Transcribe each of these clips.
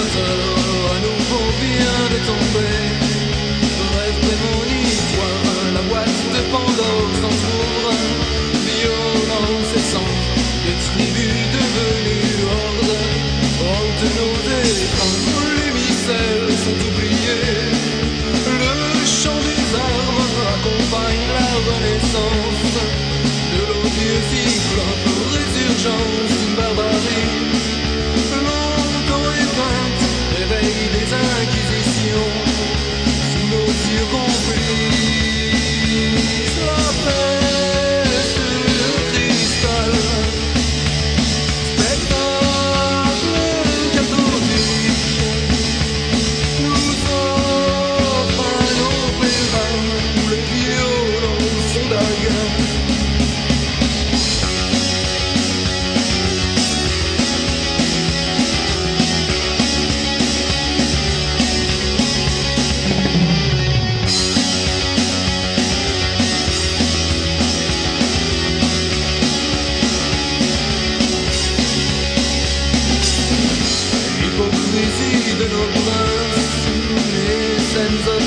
À nouveau vient de tomber le rêve prémonitoire. La voix de Pandore s'ensourde. violence, essentielles. Les tribus devenues ordres. Entre nos déchets, les limicelles sont oubliées. Le chant des arbres accompagne la renaissance. De l'ancien cycle pour résurgence.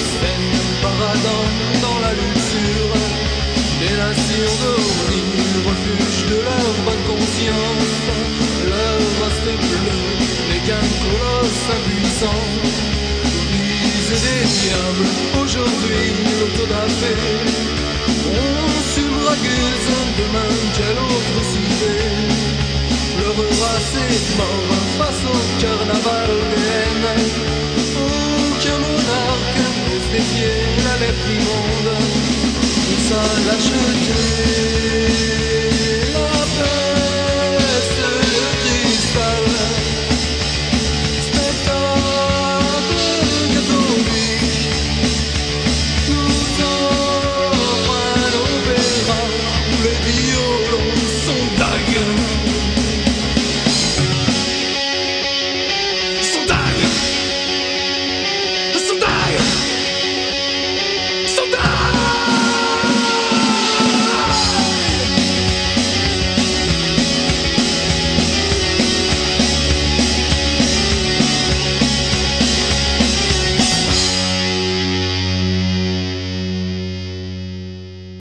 Obscènes paradant dans la luxure, des nations d'origine, refuge de leur bonne conscience, leur vaste bleu n'est qu'un colosse impuissant. L'église des diables, aujourd'hui l'autodafé, consume-ragueuse, demain quelle autre cité. Pleurera ses morts face au carnaval la jeter.